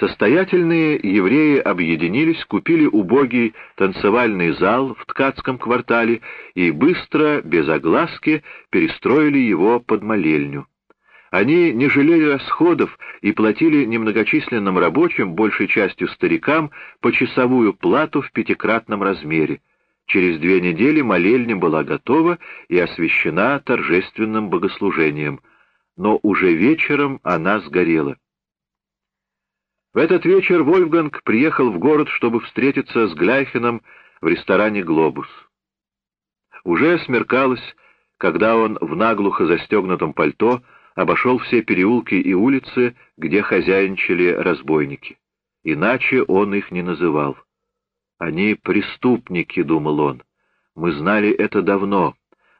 Состоятельные евреи объединились, купили убогий танцевальный зал в ткацком квартале и быстро, без огласки, перестроили его под молельню. Они не жалели расходов и платили немногочисленным рабочим, большей частью старикам, почасовую плату в пятикратном размере. Через две недели молельня была готова и освящена торжественным богослужением, но уже вечером она сгорела. В этот вечер Вольфганг приехал в город, чтобы встретиться с Гляйхеном в ресторане «Глобус». Уже смеркалось, когда он в наглухо застегнутом пальто обошел все переулки и улицы, где хозяйничали разбойники. Иначе он их не называл. «Они преступники», — думал он. «Мы знали это давно,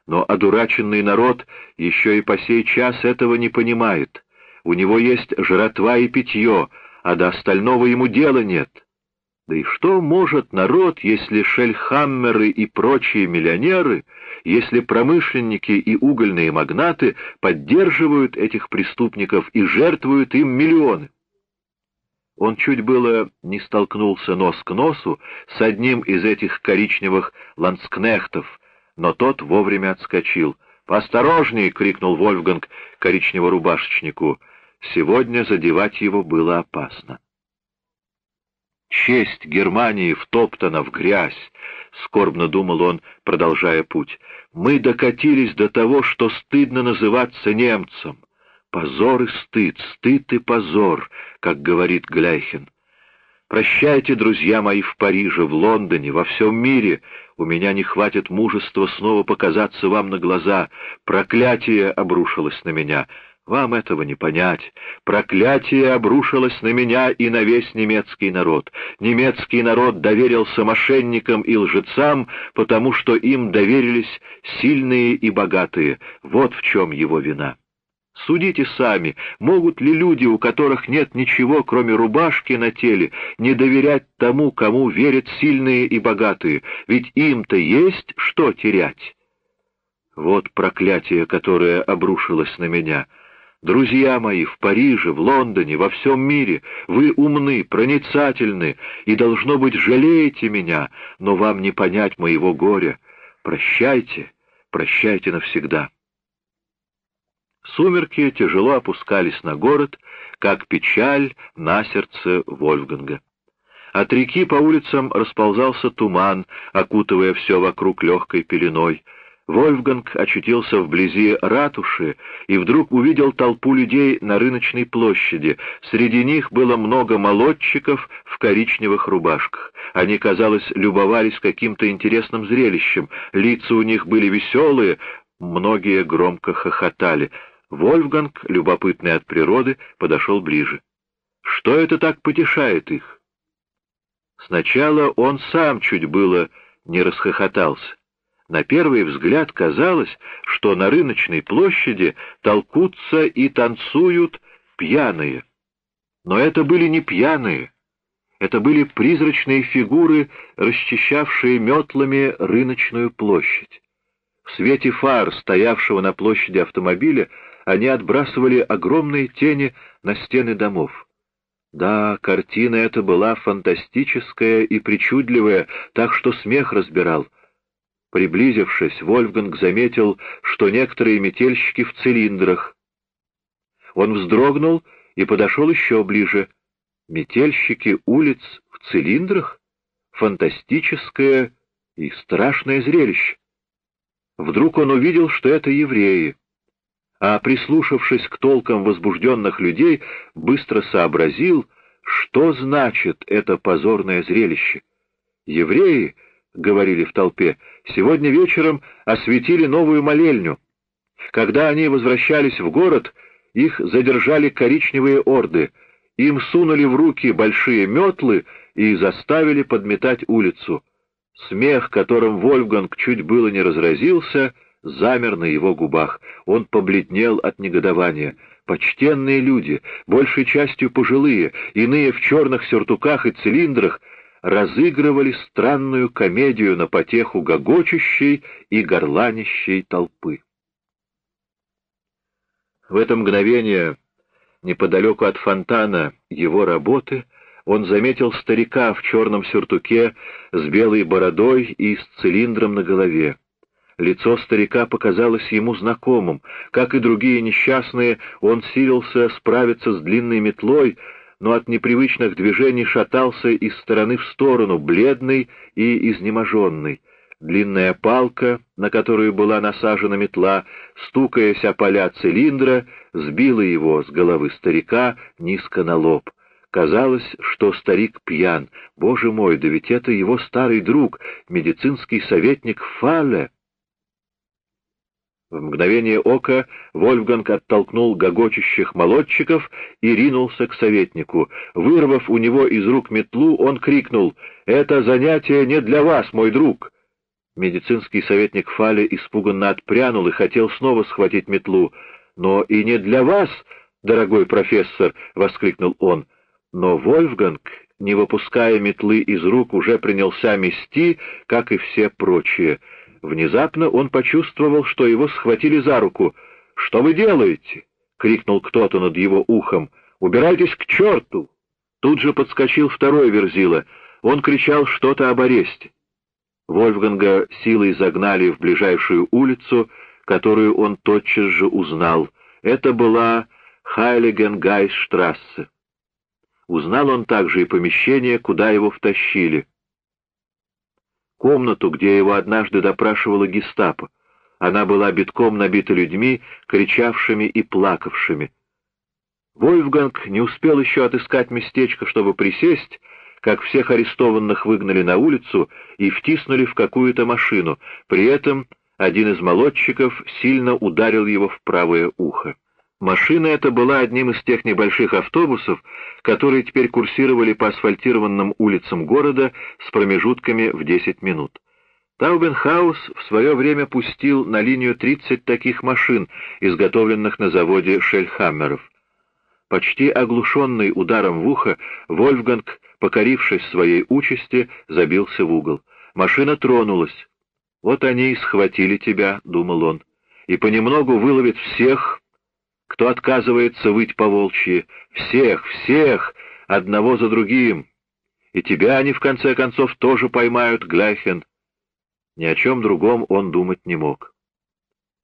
но одураченный народ еще и по сей час этого не понимает. У него есть жратва и питье, а до остального ему дела нет. Да и что может народ, если шельхаммеры и прочие миллионеры, если промышленники и угольные магнаты поддерживают этих преступников и жертвуют им миллионы? Он чуть было не столкнулся нос к носу с одним из этих коричневых ланскнехтов, но тот вовремя отскочил. «Поосторожней!» — крикнул Вольфганг коричнево-рубашечнику — Сегодня задевать его было опасно. «Честь Германии втоптана в грязь», — скорбно думал он, продолжая путь. «Мы докатились до того, что стыдно называться немцем. Позор и стыд, стыд и позор, как говорит Гляйхен. Прощайте, друзья мои, в Париже, в Лондоне, во всем мире. У меня не хватит мужества снова показаться вам на глаза. Проклятие обрушилось на меня». Вам этого не понять. Проклятие обрушилось на меня и на весь немецкий народ. Немецкий народ доверился мошенникам и лжецам, потому что им доверились сильные и богатые. Вот в чем его вина. Судите сами, могут ли люди, у которых нет ничего, кроме рубашки на теле, не доверять тому, кому верят сильные и богатые, ведь им-то есть что терять? Вот проклятие, которое обрушилось на меня — Друзья мои, в Париже, в Лондоне, во всем мире, вы умны, проницательны и, должно быть, жалеете меня, но вам не понять моего горя. Прощайте, прощайте навсегда. Сумерки тяжело опускались на город, как печаль на сердце Вольфганга. От реки по улицам расползался туман, окутывая все вокруг легкой пеленой — Вольфганг очутился вблизи ратуши и вдруг увидел толпу людей на рыночной площади. Среди них было много молодчиков в коричневых рубашках. Они, казалось, любовались каким-то интересным зрелищем. Лица у них были веселые, многие громко хохотали. Вольфганг, любопытный от природы, подошел ближе. Что это так потешает их? Сначала он сам чуть было не расхохотался. На первый взгляд казалось, что на рыночной площади толкутся и танцуют пьяные. Но это были не пьяные. Это были призрачные фигуры, расчищавшие метлами рыночную площадь. В свете фар, стоявшего на площади автомобиля, они отбрасывали огромные тени на стены домов. Да, картина эта была фантастическая и причудливая, так что смех разбирал — Приблизившись, Вольфганг заметил, что некоторые метельщики в цилиндрах. Он вздрогнул и подошел еще ближе. Метельщики улиц в цилиндрах? Фантастическое и страшное зрелище. Вдруг он увидел, что это евреи, а, прислушавшись к толкам возбужденных людей, быстро сообразил, что значит это позорное зрелище. Евреи —— говорили в толпе, — сегодня вечером осветили новую молельню. Когда они возвращались в город, их задержали коричневые орды, им сунули в руки большие метлы и заставили подметать улицу. Смех, которым Вольфганг чуть было не разразился, замер на его губах. Он побледнел от негодования. Почтенные люди, большей частью пожилые, иные в черных сюртуках и цилиндрах, разыгрывали странную комедию на потеху гогочущей и горланищей толпы. В это мгновение, неподалеку от фонтана его работы, он заметил старика в черном сюртуке с белой бородой и с цилиндром на голове. Лицо старика показалось ему знакомым. Как и другие несчастные, он силился справиться с длинной метлой, но от непривычных движений шатался из стороны в сторону, бледный и изнеможенный. Длинная палка, на которую была насажена метла, стукаясь о поля цилиндра, сбила его с головы старика низко на лоб. Казалось, что старик пьян. Боже мой, да ведь это его старый друг, медицинский советник Фале. В мгновение ока Вольфганг оттолкнул гогочущих молодчиков и ринулся к советнику. Вырвав у него из рук метлу, он крикнул «Это занятие не для вас, мой друг!» Медицинский советник Фали испуганно отпрянул и хотел снова схватить метлу. «Но и не для вас, дорогой профессор!» — воскликнул он. Но Вольфганг, не выпуская метлы из рук, уже принялся мести, как и все прочие. Внезапно он почувствовал, что его схватили за руку. «Что вы делаете?» — крикнул кто-то над его ухом. «Убирайтесь к черту!» Тут же подскочил второй верзила. Он кричал что-то об аресте. Вольфганга силой загнали в ближайшую улицу, которую он тотчас же узнал. Это была Хайлигенгайсштрассе. Узнал он также и помещение, куда его втащили. Комнату, где его однажды допрашивала гестапо. Она была битком набита людьми, кричавшими и плакавшими. Вольфганг не успел еще отыскать местечко, чтобы присесть, как всех арестованных выгнали на улицу и втиснули в какую-то машину. При этом один из молодчиков сильно ударил его в правое ухо. Машина эта была одним из тех небольших автобусов, которые теперь курсировали по асфальтированным улицам города с промежутками в 10 минут. Таубенхаус в свое время пустил на линию 30 таких машин, изготовленных на заводе Шельхаммеров. Почти оглушенный ударом в ухо, Вольфганг покорившись своей участи, забился в угол. Машина тронулась. «Вот они и схватили тебя», — думал он, — «и понемногу выловят всех, кто отказывается выть по волчьи, всех, всех, одного за другим. И тебя они, в конце концов, тоже поймают, Гляхен». Ни о чем другом он думать не мог.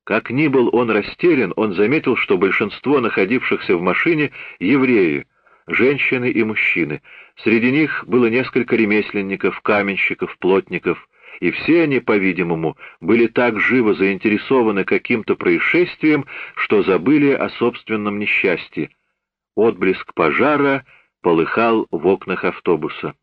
Как ни был он растерян, он заметил, что большинство находившихся в машине — евреи — женщины и мужчины. Среди них было несколько ремесленников, каменщиков, плотников, и все они, по-видимому, были так живо заинтересованы каким-то происшествием, что забыли о собственном несчастье. Отблеск пожара полыхал в окнах автобуса.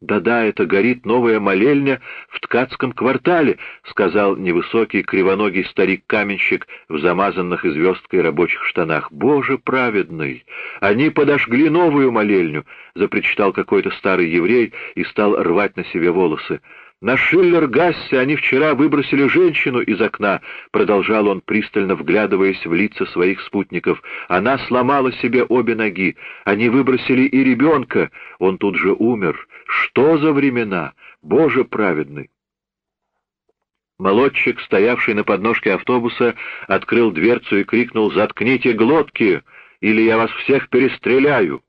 «Да-да, это горит новая молельня в ткацком квартале», — сказал невысокий кривоногий старик-каменщик в замазанных звездкой рабочих штанах. «Боже праведный! Они подожгли новую молельню!» — запричитал какой-то старый еврей и стал рвать на себе волосы. «На Шиллер-Гассе они вчера выбросили женщину из окна», — продолжал он, пристально вглядываясь в лица своих спутников. «Она сломала себе обе ноги. Они выбросили и ребенка. Он тут же умер. Что за времена? Боже праведный!» Молодчик, стоявший на подножке автобуса, открыл дверцу и крикнул «Заткните глотки, или я вас всех перестреляю!»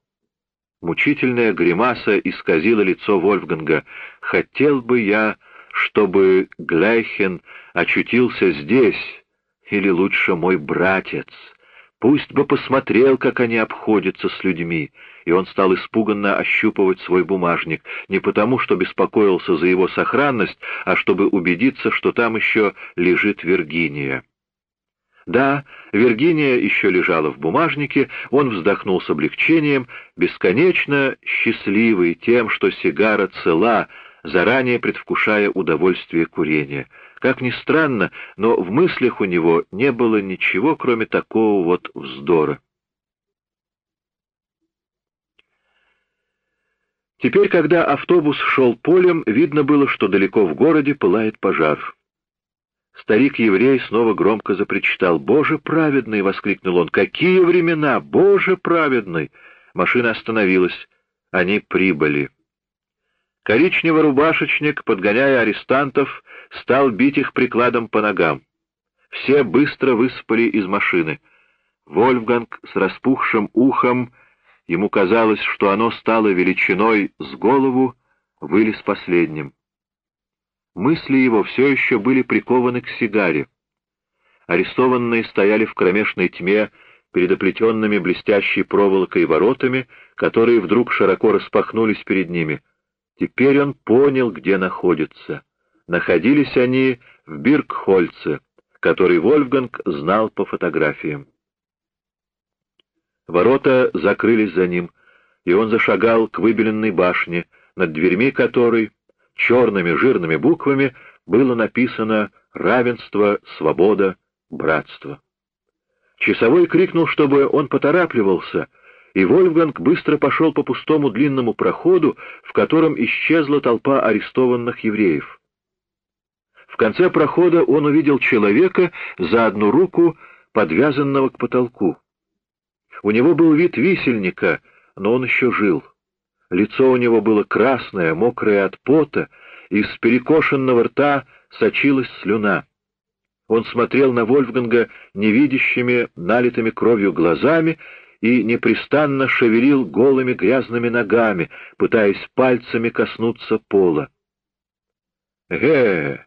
Мучительная гримаса исказила лицо Вольфганга. «Хотел бы я, чтобы Гляйхен очутился здесь, или лучше мой братец. Пусть бы посмотрел, как они обходятся с людьми». И он стал испуганно ощупывать свой бумажник, не потому, что беспокоился за его сохранность, а чтобы убедиться, что там еще лежит Виргиния. Да, Виргиния еще лежала в бумажнике, он вздохнул с облегчением, бесконечно счастливый тем, что сигара цела, заранее предвкушая удовольствие курения. Как ни странно, но в мыслях у него не было ничего, кроме такого вот вздора. Теперь, когда автобус шел полем, видно было, что далеко в городе пылает пожар. Старик-еврей снова громко запричитал. «Боже праведный!» — воскликнул он. «Какие времена! Боже праведный!» Машина остановилась. Они прибыли. Коричневый рубашечник, подгоняя арестантов, стал бить их прикладом по ногам. Все быстро выспали из машины. Вольфганг с распухшим ухом Ему казалось, что оно стало величиной с голову, вылез последним. Мысли его все еще были прикованы к сигаре. Арестованные стояли в кромешной тьме перед оплетенными блестящей проволокой воротами, которые вдруг широко распахнулись перед ними. Теперь он понял, где находится. Находились они в Биркхольце, который Вольфганг знал по фотографиям. Ворота закрылись за ним, и он зашагал к выбеленной башне, над дверьми которой черными жирными буквами было написано «Равенство, свобода, братство». Часовой крикнул, чтобы он поторапливался, и Вольфганг быстро пошел по пустому длинному проходу, в котором исчезла толпа арестованных евреев. В конце прохода он увидел человека за одну руку, подвязанного к потолку. У него был вид висельника, но он еще жил. Лицо у него было красное, мокрое от пота, из перекошенного рта сочилась слюна. Он смотрел на Вольфганга невидящими, налитыми кровью глазами и непрестанно шевелил голыми грязными ногами, пытаясь пальцами коснуться пола. «Ге,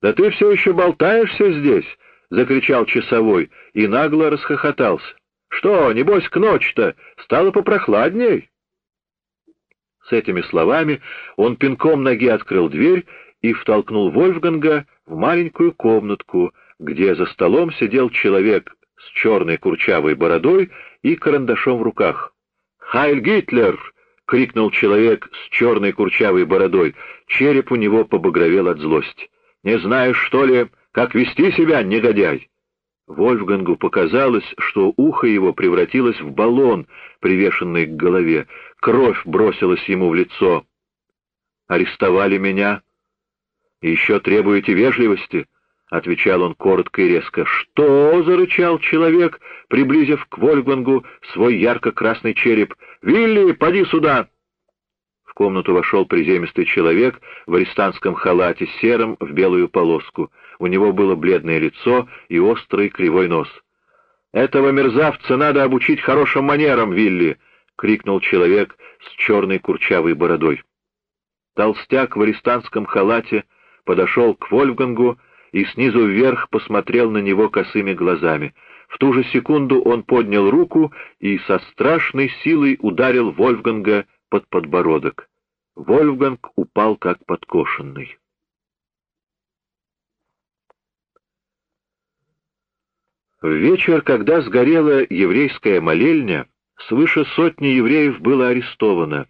да ты все еще болтаешься здесь!» — закричал часовой и нагло расхохотался. Что, небось, к ночи-то стало попрохладней?» С этими словами он пинком ноги открыл дверь и втолкнул Вольфганга в маленькую комнатку, где за столом сидел человек с черной курчавой бородой и карандашом в руках. «Хайль Гитлер!» — крикнул человек с черной курчавой бородой. Череп у него побагровел от злости. «Не знаешь, что ли, как вести себя, негодяй?» Вольфгангу показалось, что ухо его превратилось в баллон, привешенный к голове. Кровь бросилась ему в лицо. «Арестовали меня. еще требуете вежливости?» — отвечал он коротко и резко. «Что?» — зарычал человек, приблизив к Вольфгангу свой ярко-красный череп. «Вилли, поди сюда!» В комнату вошел приземистый человек в арестантском халате, сером в белую полоску. У него было бледное лицо и острый кривой нос. «Этого мерзавца надо обучить хорошим манерам, Вилли!» — крикнул человек с черной курчавой бородой. Толстяк в арестантском халате подошел к Вольфгангу и снизу вверх посмотрел на него косыми глазами. В ту же секунду он поднял руку и со страшной силой ударил Вольфганга под подбородок. Вольфганг упал как подкошенный. В вечер, когда сгорела еврейская молельня, свыше сотни евреев было арестовано.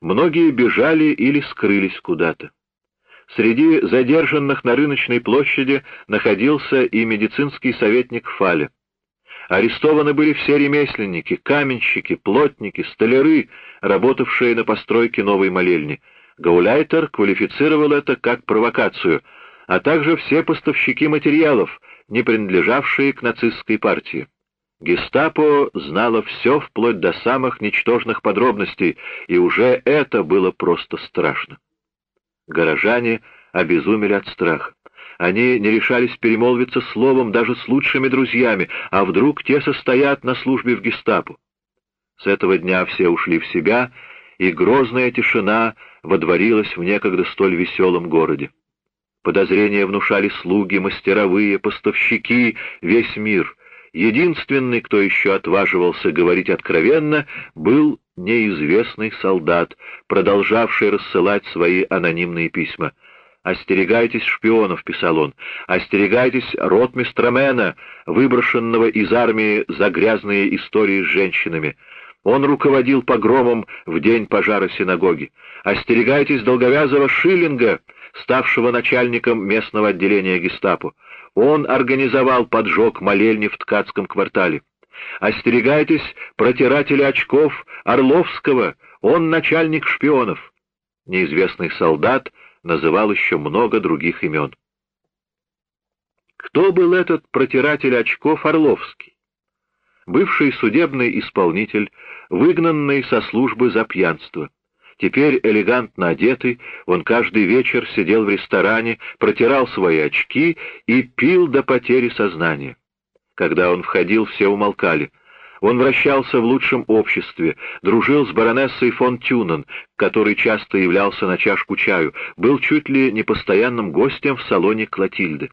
Многие бежали или скрылись куда-то. Среди задержанных на рыночной площади находился и медицинский советник Фаля. Арестованы были все ремесленники, каменщики, плотники, столяры, работавшие на постройке новой молельни. Гауляйтер квалифицировал это как провокацию, а также все поставщики материалов, не принадлежавшие к нацистской партии. Гестапо знало все вплоть до самых ничтожных подробностей, и уже это было просто страшно. Горожане обезумели от страха. Они не решались перемолвиться словом даже с лучшими друзьями, а вдруг те состоят на службе в гестапо. С этого дня все ушли в себя, и грозная тишина водворилась в некогда столь веселом городе. Подозрения внушали слуги, мастеровые, поставщики, весь мир. Единственный, кто еще отваживался говорить откровенно, был неизвестный солдат, продолжавший рассылать свои анонимные письма — «Остерегайтесь шпионов», — писал он, — «остерегайтесь ротмистра Мэна, выброшенного из армии за грязные истории с женщинами. Он руководил погромом в день пожара синагоги. Остерегайтесь долговязого Шиллинга, ставшего начальником местного отделения гестапо. Он организовал поджог молельни в ткацком квартале. Остерегайтесь протирателя очков Орловского, он начальник шпионов. Неизвестный солдат — называл еще много других имен. Кто был этот протиратель очков Орловский? Бывший судебный исполнитель, выгнанный со службы за пьянство. Теперь элегантно одетый, он каждый вечер сидел в ресторане, протирал свои очки и пил до потери сознания. Когда он входил, все умолкали. Он вращался в лучшем обществе, дружил с баронессой фон Тюнен, который часто являлся на чашку чаю, был чуть ли не постоянным гостем в салоне Клотильды.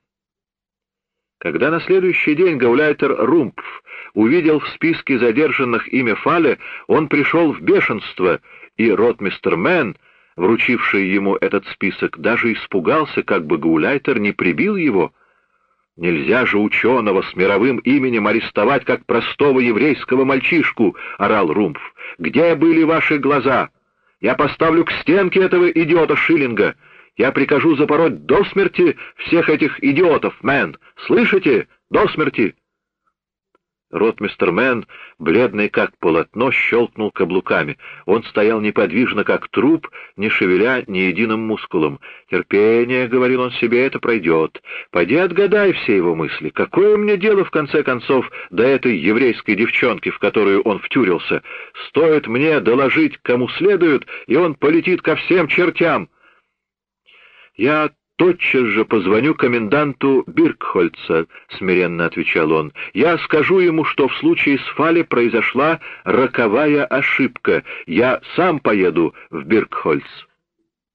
Когда на следующий день гауляйтер Румпф увидел в списке задержанных имя Фале, он пришел в бешенство, и ротмистер Мэн, вручивший ему этот список, даже испугался, как бы гауляйтер не прибил его — «Нельзя же ученого с мировым именем арестовать, как простого еврейского мальчишку!» — орал Румф. «Где были ваши глаза? Я поставлю к стенке этого идиота Шиллинга. Я прикажу запороть до смерти всех этих идиотов, мэн. Слышите? До смерти!» Ротмистер Мэн, бледный как полотно, щелкнул каблуками. Он стоял неподвижно, как труп, не шевеля ни единым мускулом. «Терпение», — говорил он себе, — «это пройдет. Пойди отгадай все его мысли. Какое мне дело, в конце концов, до этой еврейской девчонки, в которую он втюрился? Стоит мне доложить, кому следует, и он полетит ко всем чертям». «Я тотчас же позвоню коменданту Биркхольца», — смиренно отвечал он. «Я скажу ему, что в случае с Фали произошла роковая ошибка. Я сам поеду в Биркхольц».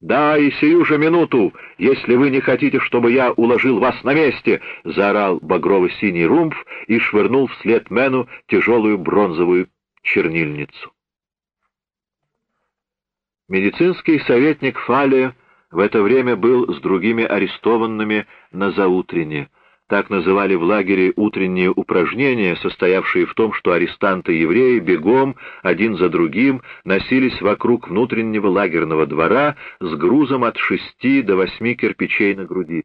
«Да, и сию же минуту, если вы не хотите, чтобы я уложил вас на месте!» — заорал багрово-синий румф и швырнул вслед Мэну тяжелую бронзовую чернильницу. Медицинский советник Фали в это время был с другими арестованными на заутрене. Так называли в лагере утренние упражнения, состоявшие в том, что арестанты-евреи бегом, один за другим, носились вокруг внутреннего лагерного двора с грузом от шести до восьми кирпичей на груди.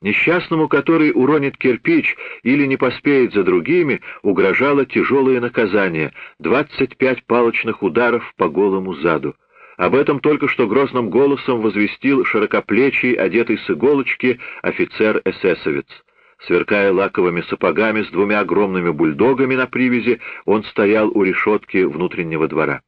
Несчастному, который уронит кирпич или не поспеет за другими, угрожало тяжелое наказание — двадцать пять палочных ударов по голому заду. Об этом только что грозным голосом возвестил широкоплечий, одетый с иголочки, офицер-эсэсовец. Сверкая лаковыми сапогами с двумя огромными бульдогами на привязи, он стоял у решетки внутреннего двора.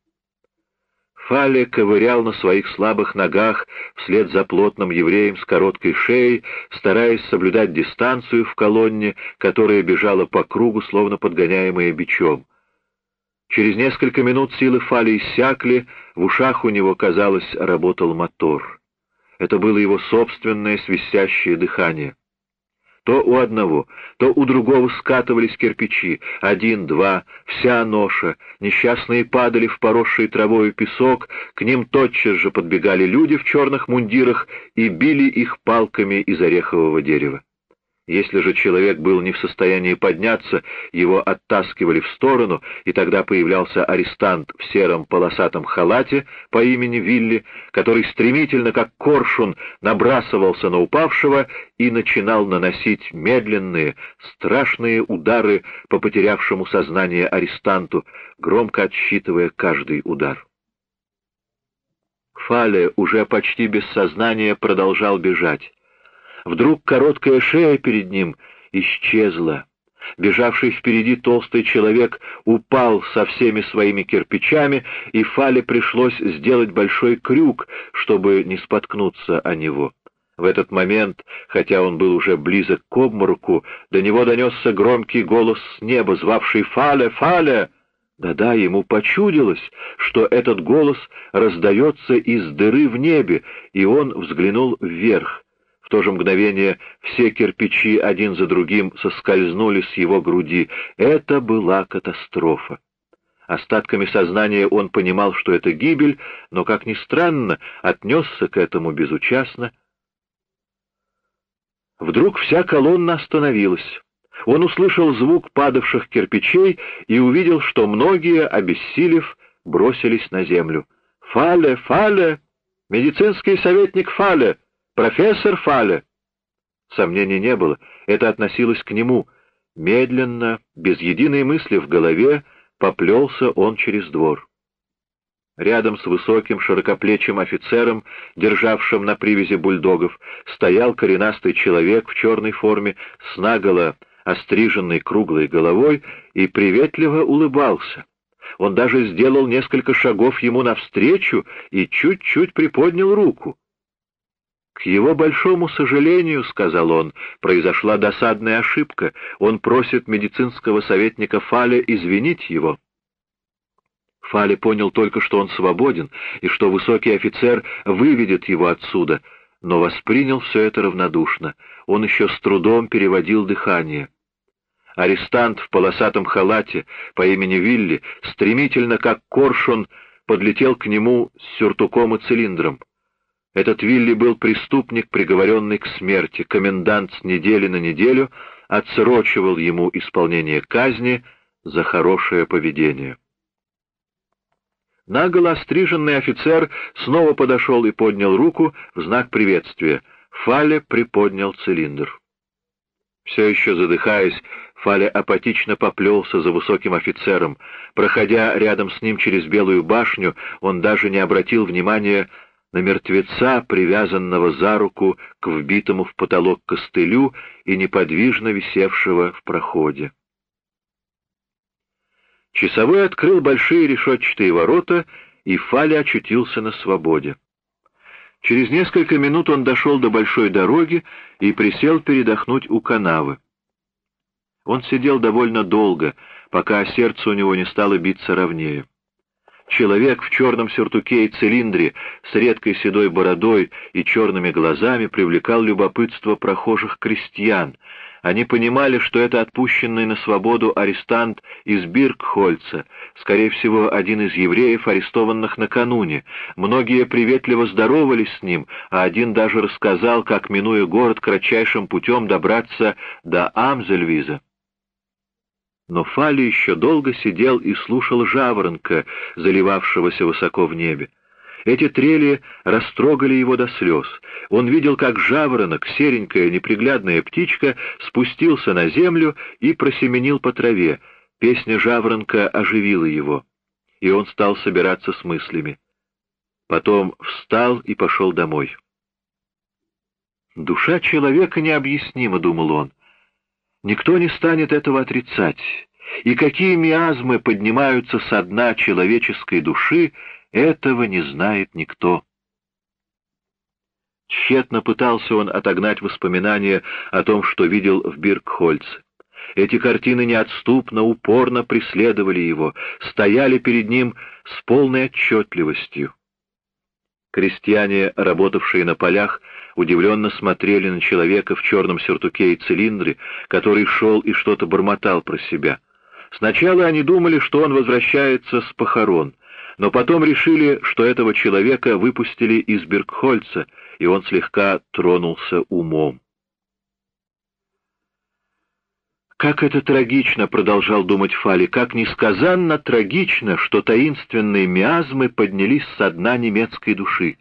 Фале ковырял на своих слабых ногах вслед за плотным евреем с короткой шеей, стараясь соблюдать дистанцию в колонне, которая бежала по кругу, словно подгоняемая бичом. Через несколько минут силы Фали иссякли, в ушах у него, казалось, работал мотор. Это было его собственное свистящее дыхание. То у одного, то у другого скатывались кирпичи, один, два, вся ноша, несчастные падали в поросший травою песок, к ним тотчас же подбегали люди в черных мундирах и били их палками из орехового дерева. Если же человек был не в состоянии подняться, его оттаскивали в сторону, и тогда появлялся арестант в сером полосатом халате по имени Вилли, который стремительно, как коршун, набрасывался на упавшего и начинал наносить медленные, страшные удары по потерявшему сознание арестанту, громко отсчитывая каждый удар. Фале уже почти без сознания продолжал бежать. Вдруг короткая шея перед ним исчезла. Бежавший впереди толстый человек упал со всеми своими кирпичами, и Фале пришлось сделать большой крюк, чтобы не споткнуться о него. В этот момент, хотя он был уже близок к обмороку, до него донесся громкий голос с неба, звавший «Фале! Фале!» Да-да, ему почудилось, что этот голос раздается из дыры в небе, и он взглянул вверх то же мгновение все кирпичи один за другим соскользнули с его груди. Это была катастрофа. Остатками сознания он понимал, что это гибель, но, как ни странно, отнесся к этому безучастно. Вдруг вся колонна остановилась. Он услышал звук падавших кирпичей и увидел, что многие, обессилев, бросились на землю. «Фале! Фале! Медицинский советник Фале!» «Профессор Фале!» Сомнений не было, это относилось к нему. Медленно, без единой мысли в голове, поплелся он через двор. Рядом с высоким широкоплечим офицером, державшим на привязи бульдогов, стоял коренастый человек в черной форме с наголо остриженной круглой головой и приветливо улыбался. Он даже сделал несколько шагов ему навстречу и чуть-чуть приподнял руку. «К его большому сожалению, — сказал он, — произошла досадная ошибка. Он просит медицинского советника Фаля извинить его». Фали понял только, что он свободен, и что высокий офицер выведет его отсюда, но воспринял все это равнодушно. Он еще с трудом переводил дыхание. Арестант в полосатом халате по имени Вилли стремительно, как коршун, подлетел к нему с сюртуком и цилиндром. Этот Вилли был преступник, приговоренный к смерти. Комендант с недели на неделю отсрочивал ему исполнение казни за хорошее поведение. Наголо стриженный офицер снова подошел и поднял руку в знак приветствия. Фале приподнял цилиндр. Все еще задыхаясь, Фаля апатично поплелся за высоким офицером. Проходя рядом с ним через Белую башню, он даже не обратил внимания на мертвеца, привязанного за руку к вбитому в потолок костылю и неподвижно висевшего в проходе. Часовой открыл большие решетчатые ворота, и Фаля очутился на свободе. Через несколько минут он дошел до большой дороги и присел передохнуть у канавы. Он сидел довольно долго, пока сердце у него не стало биться ровнее. Человек в черном сюртуке и цилиндре с редкой седой бородой и черными глазами привлекал любопытство прохожих крестьян. Они понимали, что это отпущенный на свободу арестант из Биркхольца, скорее всего, один из евреев, арестованных накануне. Многие приветливо здоровались с ним, а один даже рассказал, как, минуя город, кратчайшим путем добраться до Амзельвиза. Но Фали еще долго сидел и слушал жаворонка, заливавшегося высоко в небе. Эти трели растрогали его до слез. Он видел, как жаворонок, серенькая неприглядная птичка, спустился на землю и просеменил по траве. Песня жаворонка оживила его, и он стал собираться с мыслями. Потом встал и пошел домой. «Душа человека необъяснима», — думал он. Никто не станет этого отрицать. И какие миазмы поднимаются со дна человеческой души, этого не знает никто. Тщетно пытался он отогнать воспоминания о том, что видел в Биркхольце. Эти картины неотступно, упорно преследовали его, стояли перед ним с полной отчетливостью. Крестьяне, работавшие на полях, удивленно смотрели на человека в черном сюртуке и цилиндре, который шел и что-то бормотал про себя. Сначала они думали, что он возвращается с похорон, но потом решили, что этого человека выпустили из Бергхольца, и он слегка тронулся умом. Как это трагично, продолжал думать Фали, как несказанно трагично, что таинственные миазмы поднялись со дна немецкой души.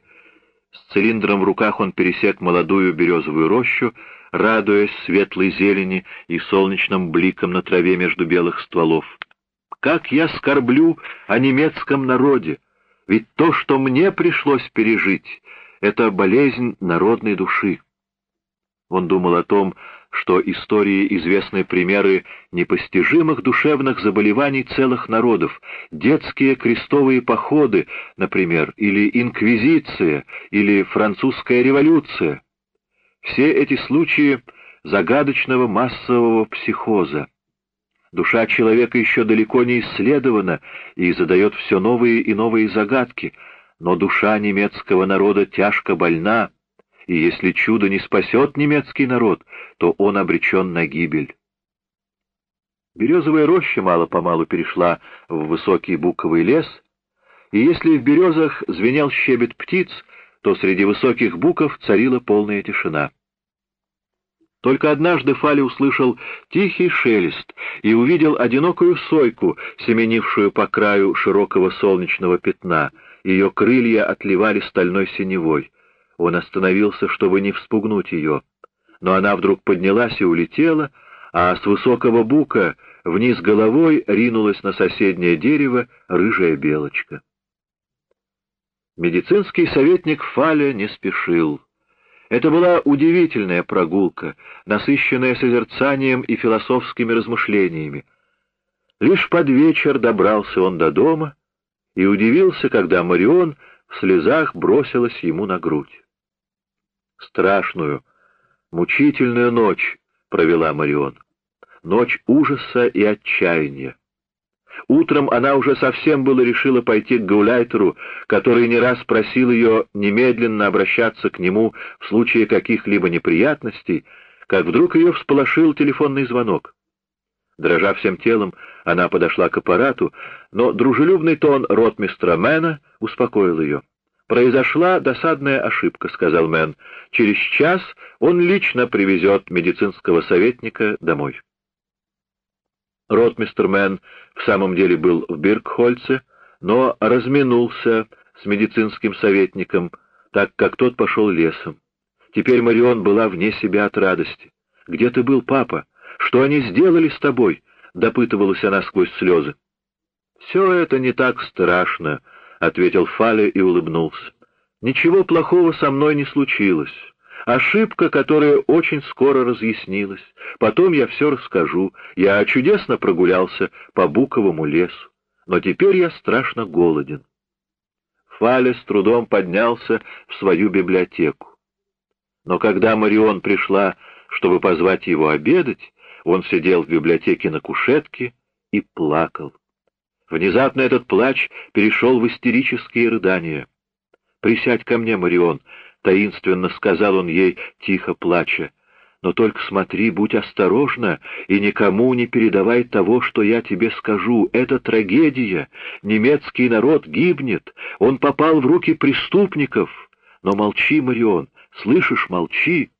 С цилиндром в руках он пересек молодую березовую рощу, радуясь светлой зелени и солнечным бликом на траве между белых стволов. Как я скорблю о немецком народе! Ведь то, что мне пришлось пережить, — это болезнь народной души. Он думал о том, что истории известны примеры непостижимых душевных заболеваний целых народов, детские крестовые походы, например, или инквизиция, или французская революция. Все эти случаи загадочного массового психоза. Душа человека еще далеко не исследована и задает все новые и новые загадки, но душа немецкого народа тяжко больна, и если чудо не спасет немецкий народ, то он обречен на гибель. Березовая роща мало-помалу перешла в высокий буковый лес, и если в березах звенел щебет птиц, то среди высоких буков царила полная тишина. Только однажды Фали услышал тихий шелест и увидел одинокую сойку, семенившую по краю широкого солнечного пятна. Ее крылья отливали стальной синевой. Он остановился, чтобы не вспугнуть ее, но она вдруг поднялась и улетела, а с высокого бука вниз головой ринулась на соседнее дерево рыжая белочка. Медицинский советник Фаля не спешил. Это была удивительная прогулка, насыщенная созерцанием и философскими размышлениями. Лишь под вечер добрался он до дома и удивился, когда Марион в слезах бросилась ему на грудь. Страшную, мучительную ночь провела Марион. Ночь ужаса и отчаяния. Утром она уже совсем было решила пойти к Гауляйтеру, который не раз просил ее немедленно обращаться к нему в случае каких-либо неприятностей, как вдруг ее всполошил телефонный звонок. Дрожа всем телом, она подошла к аппарату, но дружелюбный тон ротмистра Мэна успокоил ее. «Произошла досадная ошибка», — сказал Мэн. «Через час он лично привезет медицинского советника домой». Ротмистр Мэн в самом деле был в Биркхольце, но разминулся с медицинским советником, так как тот пошел лесом. Теперь Марион была вне себя от радости. «Где ты был, папа? Что они сделали с тобой?» — допытывалась она сквозь слезы. «Все это не так страшно», — ответил Фале и улыбнулся. «Ничего плохого со мной не случилось. Ошибка, которая очень скоро разъяснилась. Потом я все расскажу. Я чудесно прогулялся по буковому лесу. Но теперь я страшно голоден». Фаля с трудом поднялся в свою библиотеку. Но когда Марион пришла, чтобы позвать его обедать, он сидел в библиотеке на кушетке и плакал. Внезапно этот плач перешел в истерические рыдания. «Присядь ко мне, Марион», — таинственно сказал он ей, тихо плача. «Но только смотри, будь осторожна и никому не передавай того, что я тебе скажу. Это трагедия. Немецкий народ гибнет. Он попал в руки преступников. Но молчи, Марион, слышишь, молчи».